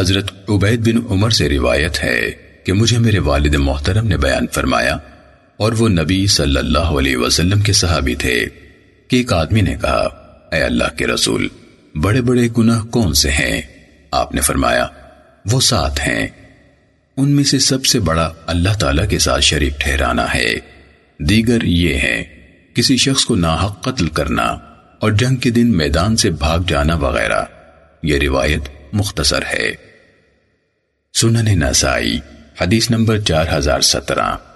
حضرت عبید بن عمر سے روایت ہے کہ مجھے میرے والد محترم نے بیان فرمایا اور وہ نبی صلی اللہ علیہ وسلم کے صحابی تھے کہ ایک آدمی نے کہا، اے اللہ کے رسول، بڑے بڑے گناہ کون سے ہیں؟ آپ نے فرمایا، وہ ساتھ ہیں۔ ان میں سے سب سے بڑا اللہ تعالیٰ کے ساتھ شریف ٹھہرانا ہے۔ دیگر یہ ہے کسی شخص کو ناحق قتل کرنا اور جنگ کے دن میدان سے بھاگ جانا وغیرہ۔ یہ روایت مختصر ہے۔ سنن نسائی حدیث نمبر چار ہزار سترہ۔